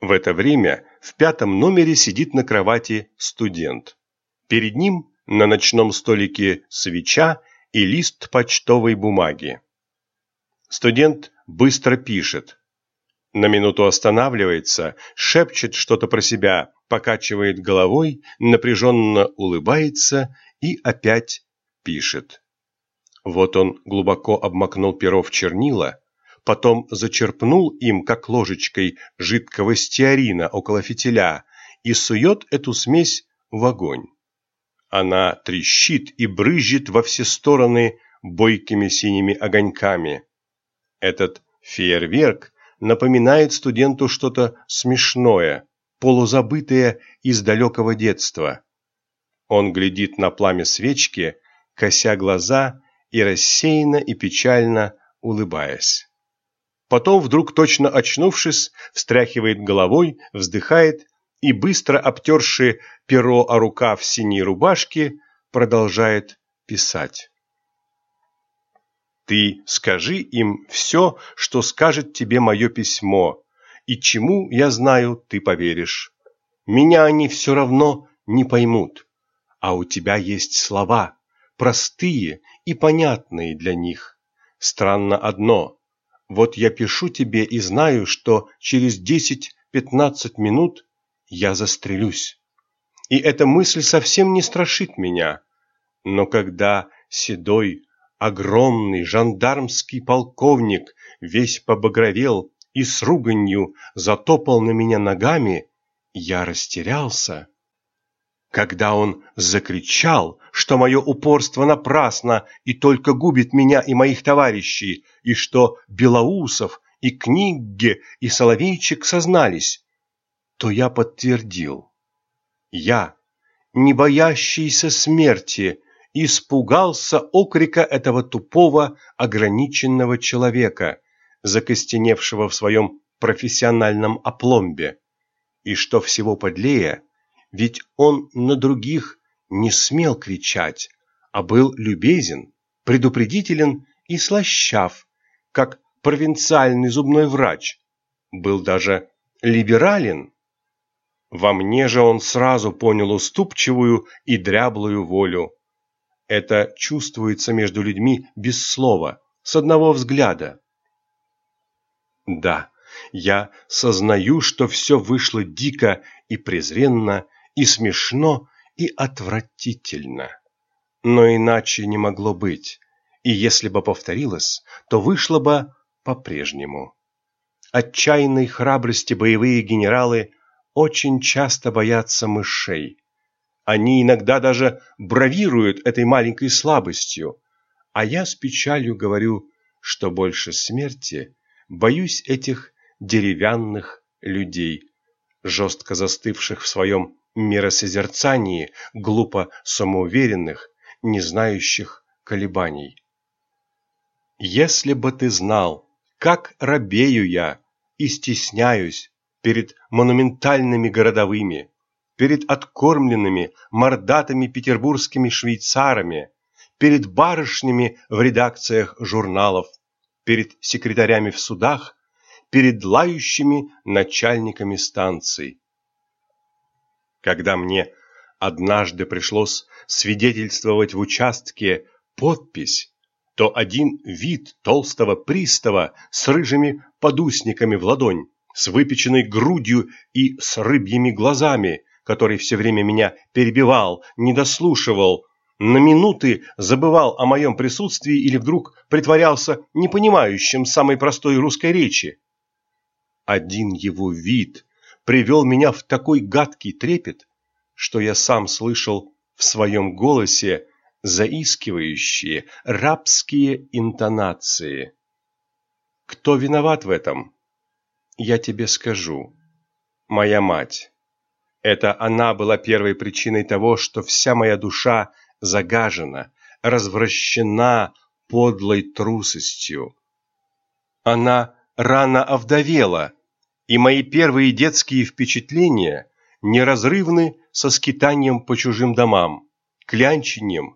В это время в пятом номере сидит на кровати студент. Перед ним на ночном столике свеча и лист почтовой бумаги. Студент быстро пишет. На минуту останавливается, шепчет что-то про себя, покачивает головой, напряженно улыбается и опять пишет. Вот он глубоко обмакнул перо в чернила, потом зачерпнул им, как ложечкой, жидкого стеарина около фитиля и сует эту смесь в огонь. Она трещит и брызжет во все стороны бойкими синими огоньками. Этот фейерверк напоминает студенту что-то смешное, полузабытое из далекого детства. Он глядит на пламя свечки, кося глаза и рассеянно и печально улыбаясь. Потом, вдруг точно очнувшись, встряхивает головой, вздыхает и, быстро обтерши перо о рукав синей рубашки, продолжает писать. Ты скажи им все, что скажет тебе мое письмо, и чему, я знаю, ты поверишь. Меня они все равно не поймут, а у тебя есть слова, простые и понятные для них. Странно одно. Вот я пишу тебе и знаю, что через 10-15 минут я застрелюсь. И эта мысль совсем не страшит меня. Но когда седой, огромный жандармский полковник весь побагровел и с руганью затопал на меня ногами, я растерялся. Когда он закричал, что мое упорство напрасно и только губит меня и моих товарищей, и что Белоусов и Книге и Соловейчик сознались, то я подтвердил. Я, не боящийся смерти, испугался окрика этого тупого, ограниченного человека, закостеневшего в своем профессиональном опломбе. И что всего подлее, ведь он на других не смел кричать, а был любезен, предупредителен и слащав, как провинциальный зубной врач, был даже либерален. Во мне же он сразу понял уступчивую и дряблую волю. Это чувствуется между людьми без слова, с одного взгляда. Да, я сознаю, что все вышло дико и презренно, и смешно, и отвратительно. Но иначе не могло быть, и если бы повторилось, то вышло бы по-прежнему. Отчаянной храбрости боевые генералы очень часто боятся мышей, они иногда даже бравируют этой маленькой слабостью, а я с печалью говорю, что больше смерти боюсь этих деревянных людей, жестко застывших в своем миросозерцании, глупо самоуверенных, не знающих колебаний. Если бы ты знал, как робею я и стесняюсь перед монументальными городовыми, перед откормленными мордатыми петербургскими швейцарами, перед барышнями в редакциях журналов, перед секретарями в судах, перед лающими начальниками станций. Когда мне однажды пришлось свидетельствовать в участке подпись, то один вид толстого пристава с рыжими подусниками в ладонь, с выпеченной грудью и с рыбьими глазами, который все время меня перебивал, не дослушивал, на минуты забывал о моем присутствии или вдруг притворялся непонимающим самой простой русской речи. Один его вид привел меня в такой гадкий трепет, что я сам слышал в своем голосе заискивающие рабские интонации. Кто виноват в этом? Я тебе скажу. Моя мать. Это она была первой причиной того, что вся моя душа загажена, развращена подлой трусостью. Она рано овдовела, и мои первые детские впечатления неразрывны со скитанием по чужим домам, клянчением,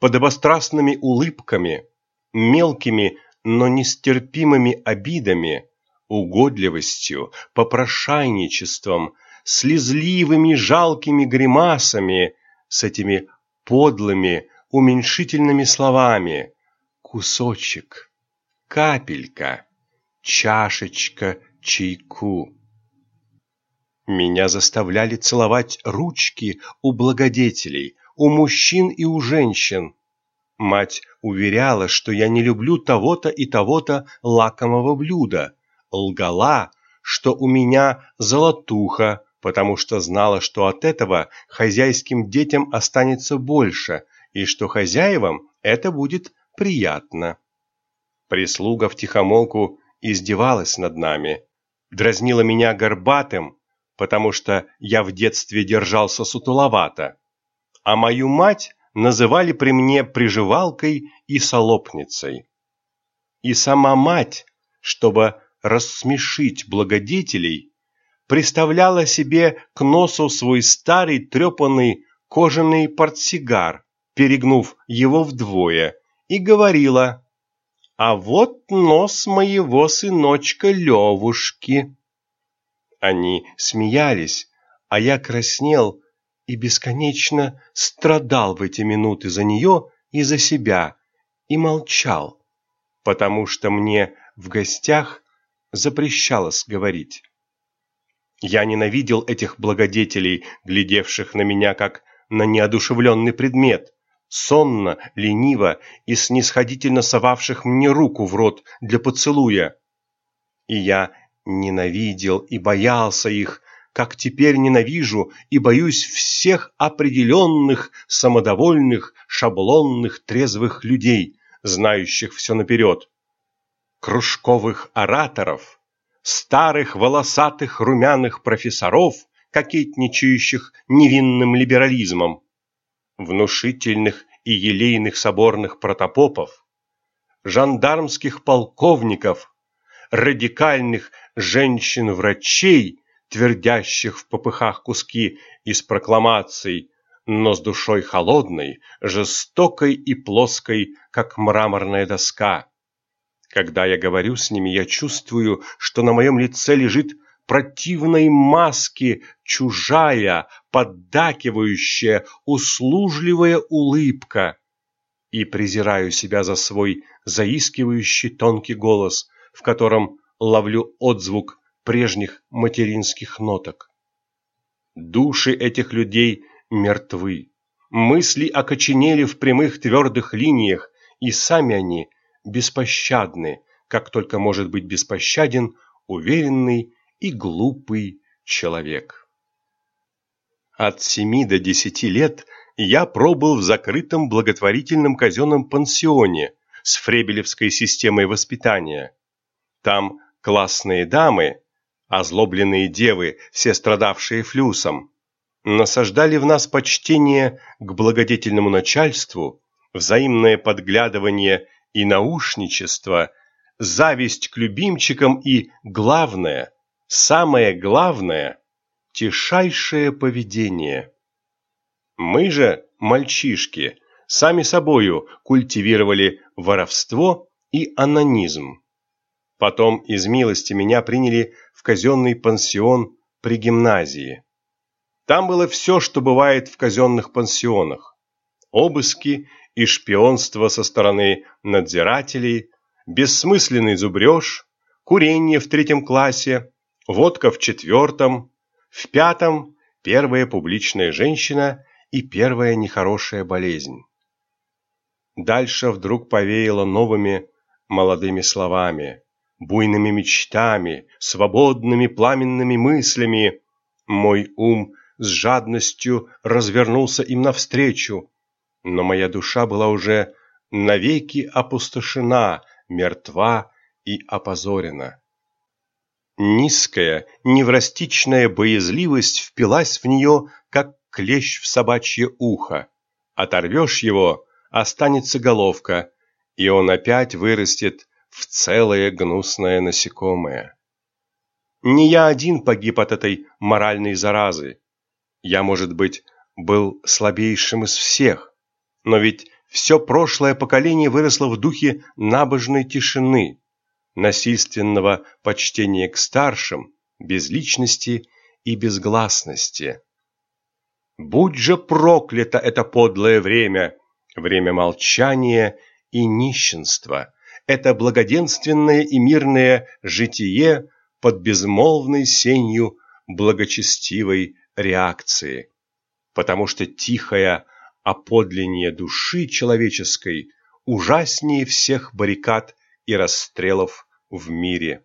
подобострастными улыбками, мелкими, но нестерпимыми обидами, угодливостью, попрошайничеством, слезливыми жалкими гримасами, с этими подлыми уменьшительными словами «кусочек», «капелька», «чашечка чайку». Меня заставляли целовать ручки у благодетелей, у мужчин и у женщин. Мать уверяла, что я не люблю того-то и того-то лакомого блюда, лгала, что у меня золотуха, потому что знала, что от этого хозяйским детям останется больше, и что хозяевам это будет приятно. Прислуга втихомолку издевалась над нами, дразнила меня горбатым, потому что я в детстве держался сутуловато, а мою мать называли при мне приживалкой и солопницей. И сама мать, чтобы рассмешить благодетелей, приставляла себе к носу свой старый трепанный кожаный портсигар, перегнув его вдвое, и говорила «А вот нос моего сыночка Левушки». Они смеялись, а я краснел и бесконечно страдал в эти минуты за нее и за себя, и молчал, потому что мне в гостях запрещалось говорить. Я ненавидел этих благодетелей, глядевших на меня как на неодушевленный предмет, сонно, лениво и снисходительно совавших мне руку в рот для поцелуя. И я ненавидел и боялся их, как теперь ненавижу и боюсь всех определенных, самодовольных, шаблонных, трезвых людей, знающих все наперед. Кружковых ораторов, старых волосатых румяных профессоров, кокетничающих невинным либерализмом, внушительных и елейных соборных протопопов, жандармских полковников, радикальных женщин-врачей, твердящих в попыхах куски из прокламаций, но с душой холодной, жестокой и плоской, как мраморная доска. Когда я говорю с ними, я чувствую, что на моем лице лежит противной маски чужая, поддакивающая, услужливая улыбка. И презираю себя за свой заискивающий тонкий голос, в котором ловлю отзвук прежних материнских ноток. Души этих людей мертвы, мысли окоченели в прямых твердых линиях, и сами они беспощадны, как только может быть беспощаден уверенный и глупый человек. От семи до десяти лет я пробыл в закрытом благотворительном казенном пансионе с фребелевской системой воспитания. Там классные дамы, озлобленные девы, все страдавшие флюсом, насаждали в нас почтение к благодетельному начальству, взаимное подглядывание и наушничество, зависть к любимчикам и, главное, самое главное, тишайшее поведение. Мы же, мальчишки, сами собою культивировали воровство и анонизм. Потом из милости меня приняли в казенный пансион при гимназии. Там было все, что бывает в казенных пансионах. Обыски и шпионство со стороны надзирателей, бессмысленный зубреж, курение в третьем классе, водка в четвертом, в пятом первая публичная женщина и первая нехорошая болезнь. Дальше вдруг повеяло новыми молодыми словами буйными мечтами, свободными пламенными мыслями. Мой ум с жадностью развернулся им навстречу, но моя душа была уже навеки опустошена, мертва и опозорена. Низкая, неврастичная боязливость впилась в нее, как клещ в собачье ухо. Оторвешь его, останется головка, и он опять вырастет в целое гнусное насекомое. Не я один погиб от этой моральной заразы. Я, может быть, был слабейшим из всех, но ведь все прошлое поколение выросло в духе набожной тишины, насильственного почтения к старшим, безличности и безгласности. Будь же проклято это подлое время, время молчания и нищенства, это благоденственное и мирное житие под безмолвной сенью благочестивой реакции, потому что тихое оподлинение души человеческой ужаснее всех баррикад и расстрелов в мире.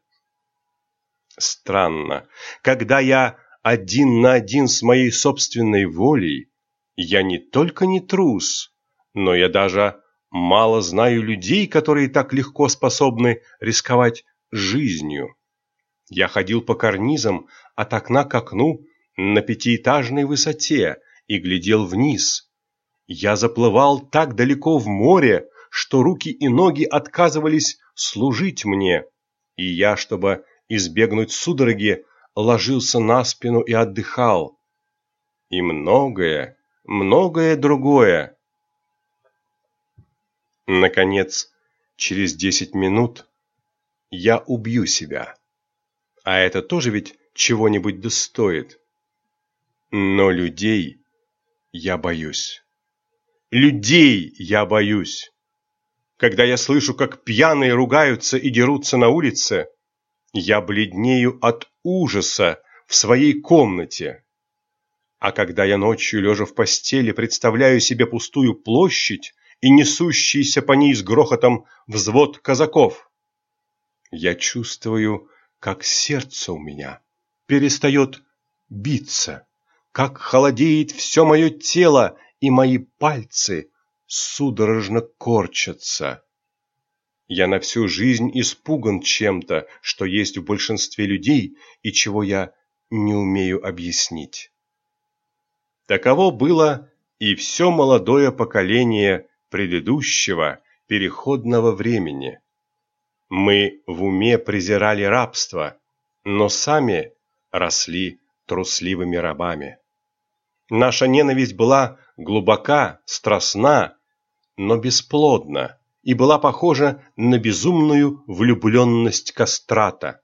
Странно, когда я один на один с моей собственной волей, я не только не трус, но я даже мало знаю людей, которые так легко способны рисковать жизнью. Я ходил по карнизам от окна к окну на пятиэтажной высоте и глядел вниз. Я заплывал так далеко в море, что руки и ноги отказывались служить мне, и я, чтобы избегнуть судороги, ложился на спину и отдыхал. И многое, многое другое. Наконец, через десять минут я убью себя. А это тоже ведь чего-нибудь достоит. Но людей я боюсь. Людей я боюсь. Когда я слышу, как пьяные ругаются и дерутся на улице, я бледнею от ужаса в своей комнате. А когда я ночью, лежа в постели, представляю себе пустую площадь и несущийся по ней с грохотом взвод казаков, я чувствую, как сердце у меня перестает биться, как холодеет все мое тело, и мои пальцы судорожно корчатся. Я на всю жизнь испуган чем-то, что есть в большинстве людей и чего я не умею объяснить. Таково было и все молодое поколение предыдущего переходного времени. Мы в уме презирали рабство, но сами росли трусливыми рабами. Наша ненависть была глубока, страстна, но бесплодна и была похожа на безумную влюбленность кастрата.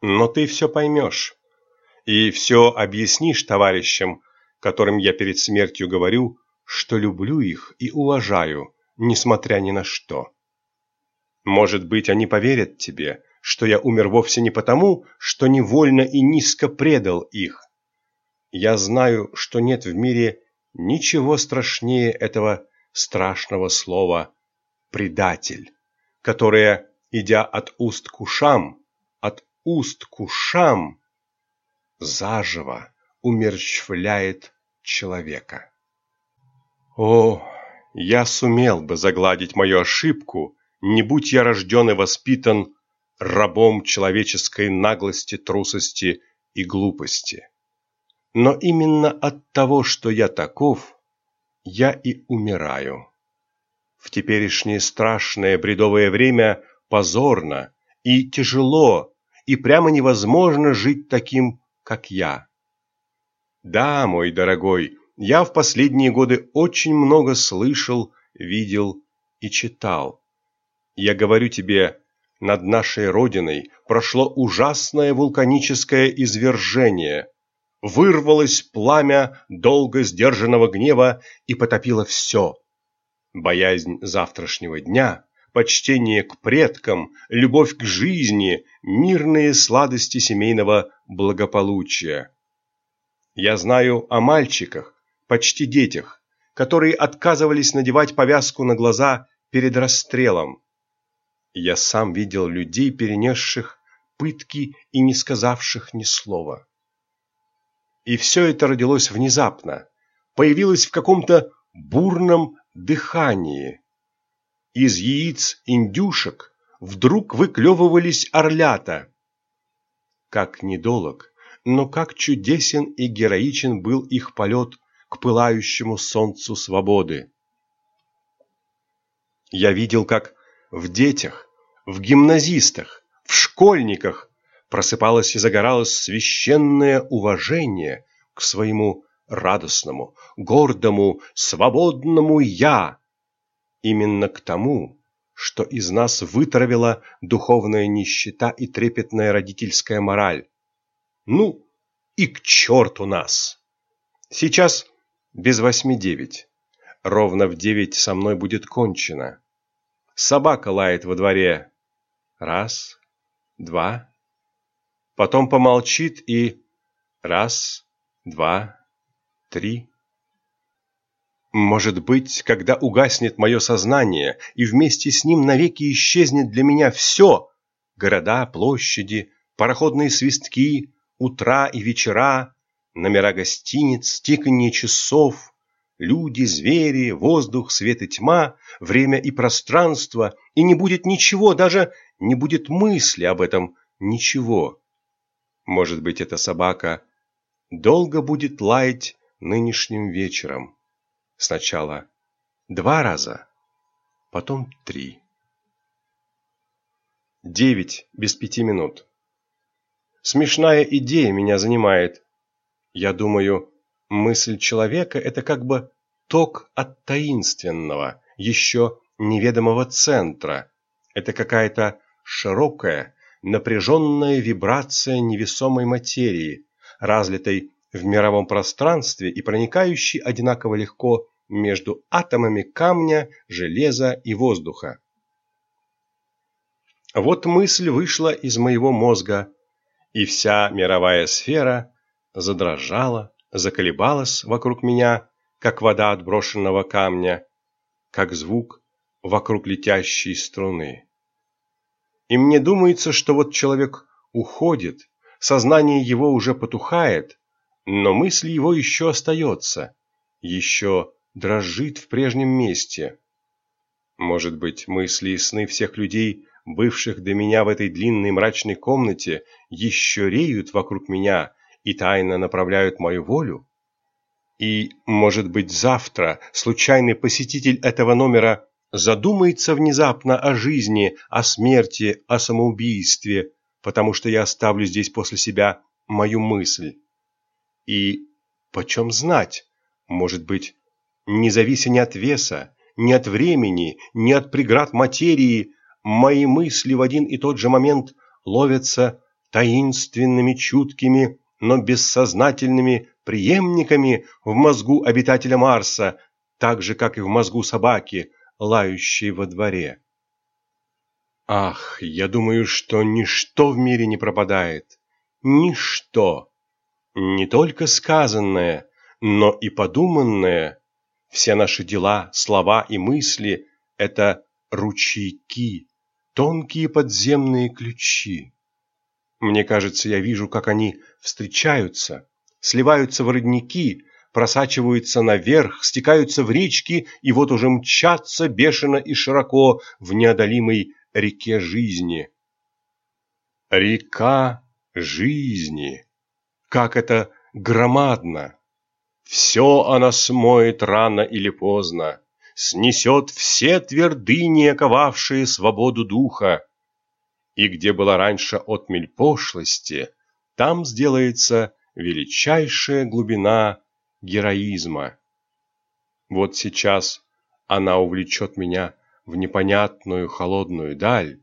Но ты все поймешь и все объяснишь товарищам, которым я перед смертью говорю, что люблю их и уважаю, несмотря ни на что. Может быть, они поверят тебе, что я умер вовсе не потому, что невольно и низко предал их. Я знаю, что нет в мире ничего страшнее этого страшного слова «предатель», которое, идя от уст к ушам, от уст к ушам, заживо умерщвляет человека. О, я сумел бы загладить мою ошибку, не будь я рожден и воспитан рабом человеческой наглости, трусости и глупости. Но именно от того, что я таков, я и умираю. В теперешнее страшное бредовое время позорно и тяжело, и прямо невозможно жить таким, как я. Да, мой дорогой, я в последние годы очень много слышал, видел и читал. Я говорю тебе, над нашей Родиной прошло ужасное вулканическое извержение – вырвалось пламя долго сдержанного гнева и потопило все. Боязнь завтрашнего дня, почтение к предкам, любовь к жизни, мирные сладости семейного благополучия. Я знаю о мальчиках, почти детях, которые отказывались надевать повязку на глаза перед расстрелом. Я сам видел людей, перенесших пытки и не сказавших ни слова. И все это родилось внезапно, появилось в каком-то бурном дыхании. Из яиц индюшек вдруг выклевывались орлята. Как недолог, но как чудесен и героичен был их полет к пылающему солнцу свободы. Я видел, как в детях, в гимназистах, в школьниках просыпалось и загоралось священное уважение к своему радостному, гордому, свободному «я», именно к тому, что из нас вытравила духовная нищета и трепетная родительская мораль. Ну, и к черту нас! Сейчас без восьми девять. Ровно в девять со мной будет кончено. Собака лает во дворе. Раз, два. Потом помолчит и... Раз, два, три. Может быть, когда угаснет мое сознание, и вместе с ним навеки исчезнет для меня все — города, площади, пароходные свистки, утра и вечера, номера гостиниц, тиканье часов, люди, звери, воздух, свет и тьма, время и пространство, и не будет ничего, даже не будет мысли об этом ничего. Может быть, эта собака долго будет лаять нынешним вечером. Сначала два раза, потом три. Девять без пяти минут. Смешная идея меня занимает. Я думаю, мысль человека – это как бы ток от таинственного, еще неведомого центра. Это какая-то широкая, напряженная вибрация невесомой материи, разлитой в мировом пространстве и проникающей одинаково легко между атомами камня, железа и воздуха. Вот мысль вышла из моего мозга, и вся мировая сфера задрожала, заколебалась вокруг меня, как вода от брошенного камня, как звук вокруг летящей струны. И мне думается, что вот человек уходит, сознание его уже потухает, но мысль его еще остается, еще дрожит в прежнем месте. Может быть, мысли и сны всех людей, бывших до меня в этой длинной мрачной комнате, еще реют вокруг меня и тайно направляют мою волю? И, может быть, завтра случайный посетитель этого номера задумается внезапно о жизни, о смерти, о самоубийстве, потому что я оставлю здесь после себя мою мысль. И почем знать, может быть, не завися ни от веса, ни от времени, ни от преград материи, мои мысли в один и тот же момент ловятся таинственными, чуткими, но бессознательными преемниками в мозгу обитателя Марса, так же, как и в мозгу собаки, лающей во дворе. Ах, я думаю, что ничто в мире не пропадает. Ничто. Не только сказанное, но и подуманное все наши дела, слова и мысли – это ручейки, тонкие подземные ключи. Мне кажется, я вижу, как они встречаются, сливаются в родники, просачиваются наверх, стекаются в речки и вот уже мчатся бешено и широко в неодолимой реке жизни. Река жизни! Как это громадно! Все она смоет рано или поздно, снесет все твердыни, оковавшие свободу духа. И где была раньше отмель пошлости, там сделается величайшая глубина героизма. Вот сейчас она увлечет меня в непонятную холодную даль,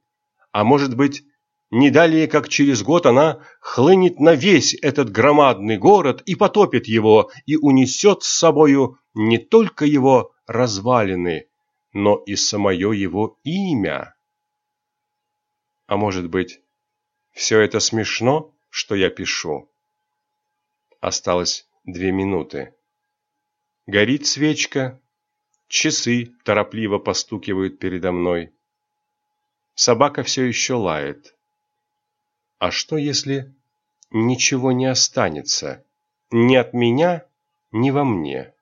а может быть, не далее, как через год она хлынет на весь этот громадный город и потопит его, и унесет с собою не только его развалины, но и самое его имя. А может быть, все это смешно, что я пишу? Осталось две минуты. Горит свечка, часы торопливо постукивают передо мной. Собака все еще лает. А что, если ничего не останется ни от меня, ни во мне?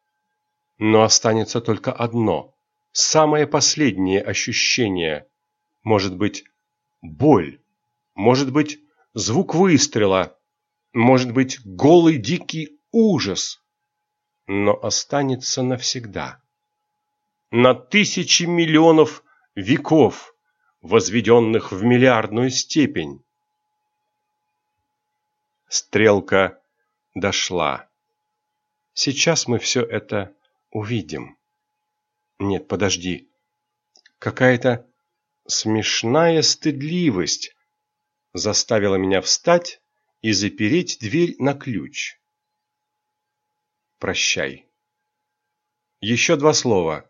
Но останется только одно, самое последнее ощущение. Может быть, боль, может быть, звук выстрела, может быть, голый дикий ужас. Но останется навсегда. На тысячи миллионов веков, возведенных в миллиардную степень. Стрелка дошла. Сейчас мы все это увидим. Нет, подожди. Какая-то Смешная стыдливость заставила меня встать и запереть дверь на ключ. Прощай. Еще два слова.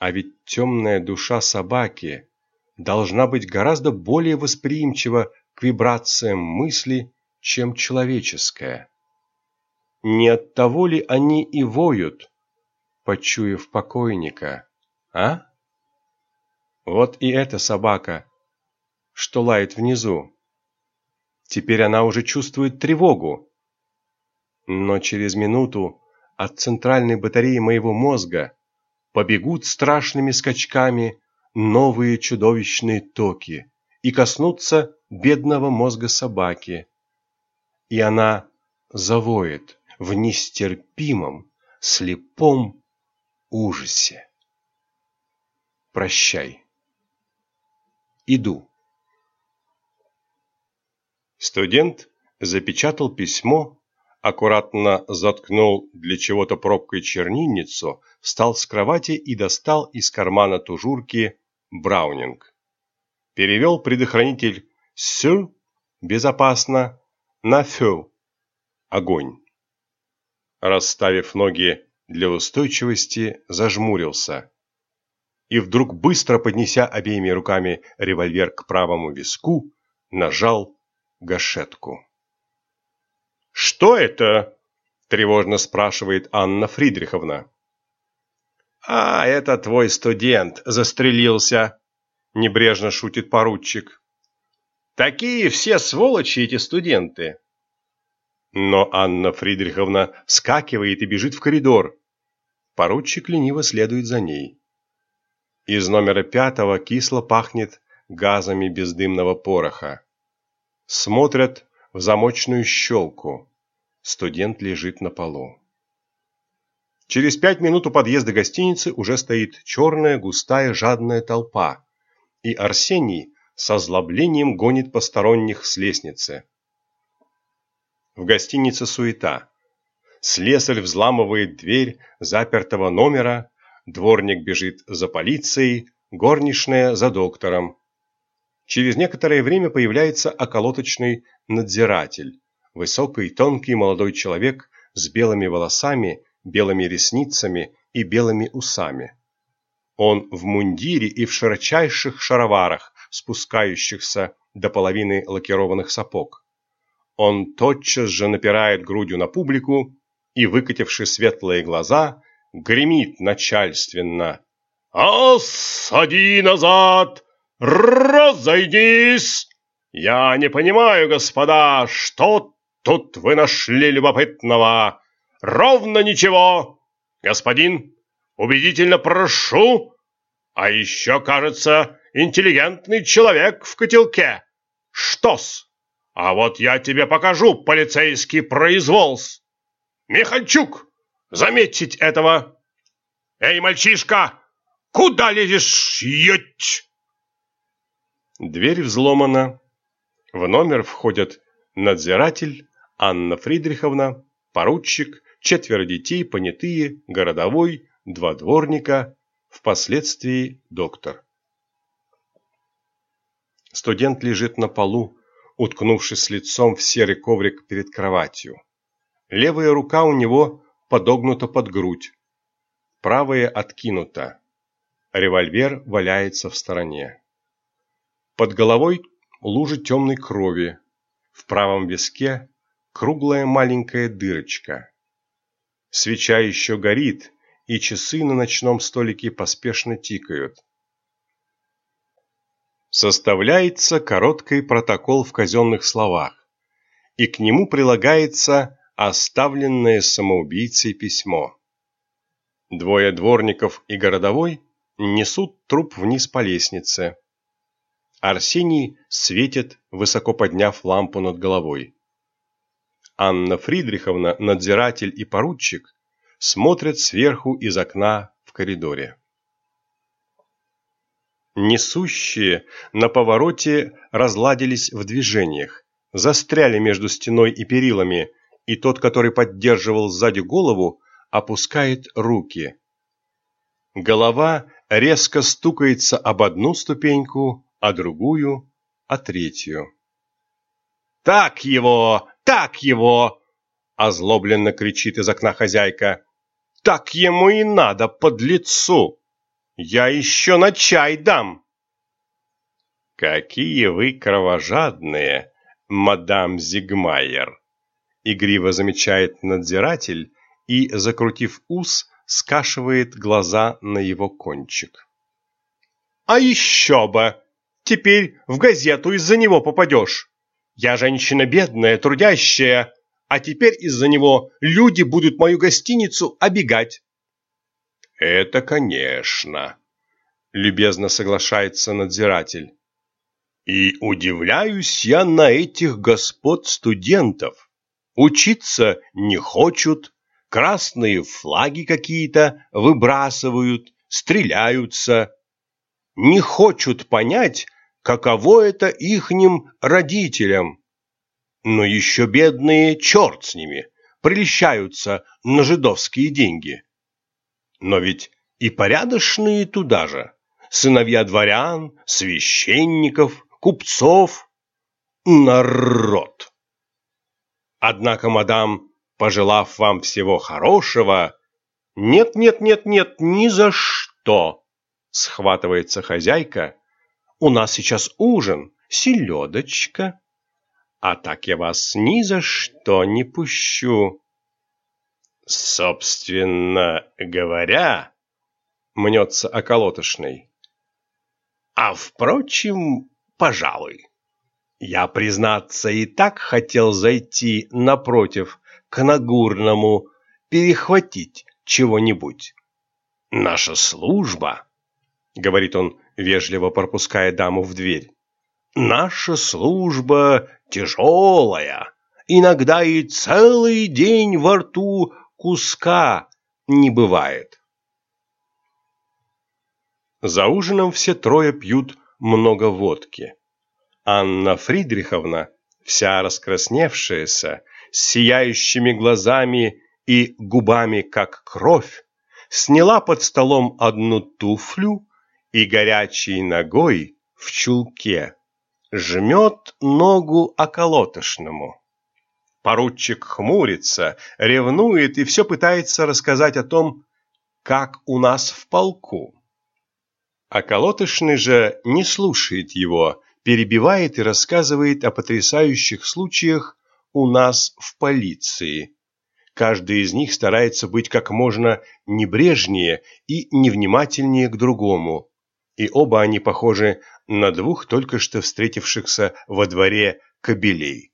А ведь темная душа собаки должна быть гораздо более восприимчива к вибрациям мысли, чем человеческая. Не от того ли они и воют, почуяв покойника, а? Вот и эта собака, что лает внизу. Теперь она уже чувствует тревогу. Но через минуту от центральной батареи моего мозга побегут страшными скачками новые чудовищные токи и коснутся бедного мозга собаки. И она завоет в нестерпимом, слепом ужасе. Прощай. Иду. Студент запечатал письмо, аккуратно заткнул для чего-то пробкой чернильницу, встал с кровати и достал из кармана тужурки Браунинг. Перевел предохранитель «сю» безопасно на «фю» огонь. Расставив ноги для устойчивости, зажмурился. И вдруг, быстро поднеся обеими руками револьвер к правому виску, нажал гашетку. «Что это?» – тревожно спрашивает Анна Фридриховна. «А, это твой студент застрелился», – небрежно шутит поручик. «Такие все сволочи эти студенты». Но Анна Фридриховна вскакивает и бежит в коридор. Поручик лениво следует за ней. Из номера пятого кисло пахнет газами бездымного пороха. Смотрят в замочную щелку. Студент лежит на полу. Через пять минут у подъезда гостиницы уже стоит черная, густая, жадная толпа, и Арсений со злоблением гонит посторонних с лестницы. В гостинице суета. Слесарь взламывает дверь запертого номера, дворник бежит за полицией, горничная за доктором. Через некоторое время появляется околоточный надзиратель, высокий тонкий молодой человек с белыми волосами, белыми ресницами и белыми усами. Он в мундире и в широчайших шароварах, спускающихся до половины лакированных сапог. Он тотчас же напирает грудью на публику и, выкативши светлые глаза, гремит начальственно. «Осади назад! Разойдись! Я не понимаю, господа, что тут вы нашли любопытного? Ровно ничего! Господин, убедительно прошу! А еще, кажется, интеллигентный человек в котелке. Что-с?» А вот я тебе покажу полицейский произволс. Михальчук, заметить этого. Эй, мальчишка, куда лезешь, ють? Дверь взломана. В номер входят надзиратель, Анна Фридриховна, поручик, четверо детей, понятые, городовой, два дворника, впоследствии доктор. Студент лежит на полу, уткнувшись лицом в серый коврик перед кроватью. Левая рука у него подогнута под грудь, правая откинута. Револьвер валяется в стороне. Под головой лужа темной крови, в правом виске круглая маленькая дырочка. Свеча еще горит, и часы на ночном столике поспешно тикают. Составляется короткий протокол в казенных словах, и к нему прилагается оставленное самоубийцей письмо. Двое дворников и городовой несут труп вниз по лестнице. Арсений светит, высоко подняв лампу над головой. Анна Фридриховна, надзиратель и поручик смотрят сверху из окна в коридоре. Несущие на повороте разладились в движениях, застряли между стеной и перилами, и тот, который поддерживал сзади голову, опускает руки. Голова резко стукается об одну ступеньку, а другую – о третью. «Так его! Так его!» – озлобленно кричит из окна хозяйка. «Так ему и надо, под лицу! Я еще на чай дам!» «Какие вы кровожадные, мадам Зигмайер!» – игриво замечает надзиратель и, закрутив ус, скашивает глаза на его кончик. «А еще бы! Теперь в газету из-за него попадешь! Я женщина бедная, трудящая, а теперь из-за него люди будут мою гостиницу обегать!» «Это конечно!» – любезно соглашается надзиратель. «И удивляюсь я на этих господ студентов. Учиться не хочут, красные флаги какие-то выбрасывают, стреляются. Не хочут понять, каково это ихним родителям. Но еще бедные, черт с ними, прельщаются на жидовские деньги. Но ведь и порядочные туда же, сыновья дворян, священников, купцов, народ. Однако, мадам, пожелав вам всего хорошего. Нет, нет, нет, нет, ни за что. Схватывается хозяйка. У нас сейчас ужин, селедочка. А так я вас ни за что не пущу. Собственно говоря, мнется околотошный. А впрочем, пожалуй. Я, признаться, и так хотел зайти напротив к Нагурному перехватить чего-нибудь. Наша служба, говорит он, вежливо пропуская даму в дверь, наша служба тяжелая, иногда и целый день во рту куска не бывает. За ужином все трое пьют много водки. Анна Фридриховна, вся раскрасневшаяся, с сияющими глазами и губами, как кровь, сняла под столом одну туфлю и горячей ногой в чулке жмет ногу околотошному. Поручик хмурится, ревнует и все пытается рассказать о том, как у нас в полку. Околотошный же не слушает его, перебивает и рассказывает о потрясающих случаях у нас в полиции. Каждый из них старается быть как можно небрежнее и невнимательнее к другому. И оба они похожи на двух только что встретившихся во дворе кобелей.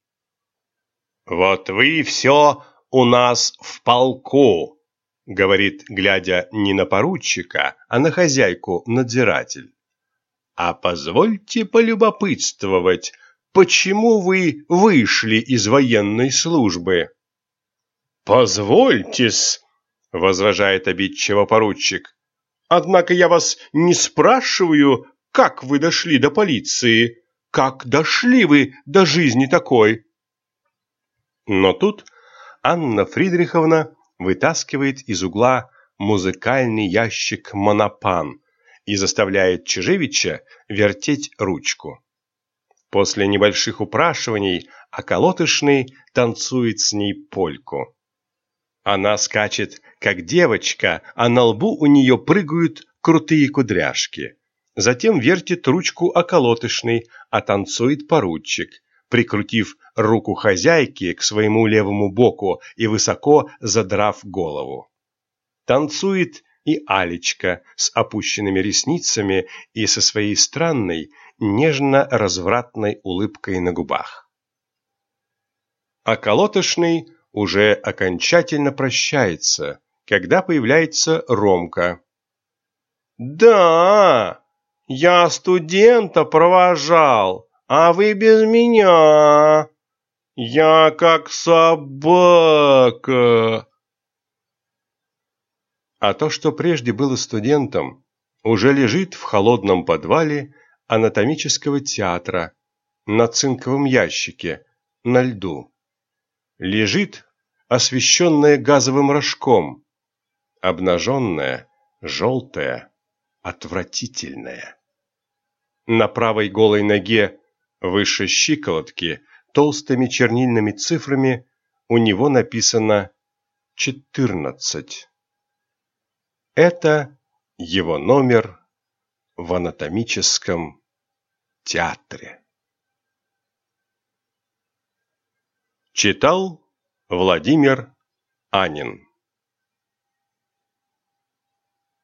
«Вот вы все у нас в полку», — говорит, глядя не на поручика, а на хозяйку надзиратель. «А позвольте полюбопытствовать, почему вы вышли из военной службы?» «Позвольтесь», — возражает обидчиво поручик. «Однако я вас не спрашиваю, как вы дошли до полиции, как дошли вы до жизни такой». Но тут Анна Фридриховна вытаскивает из угла музыкальный ящик «Монопан» и заставляет Чижевича вертеть ручку. После небольших упрашиваний околотышный танцует с ней польку. Она скачет, как девочка, а на лбу у нее прыгают крутые кудряшки. Затем вертит ручку околотышный, а танцует поручик, прикрутив руку хозяйки к своему левому боку и высоко задрав голову. Танцует и Алечка с опущенными ресницами и со своей странной, нежно-развратной улыбкой на губах. А колотошный уже окончательно прощается, когда появляется Ромка. «Да, я студента провожал, а вы без меня. Я как собака». А то, что прежде было студентом, уже лежит в холодном подвале анатомического театра на цинковом ящике на льду. Лежит, освещенная газовым рожком, обнаженная, желтое, отвратительное. На правой голой ноге, выше щиколотки, толстыми чернильными цифрами у него написано четырнадцать. Это его номер в анатомическом театре. Читал Владимир Анин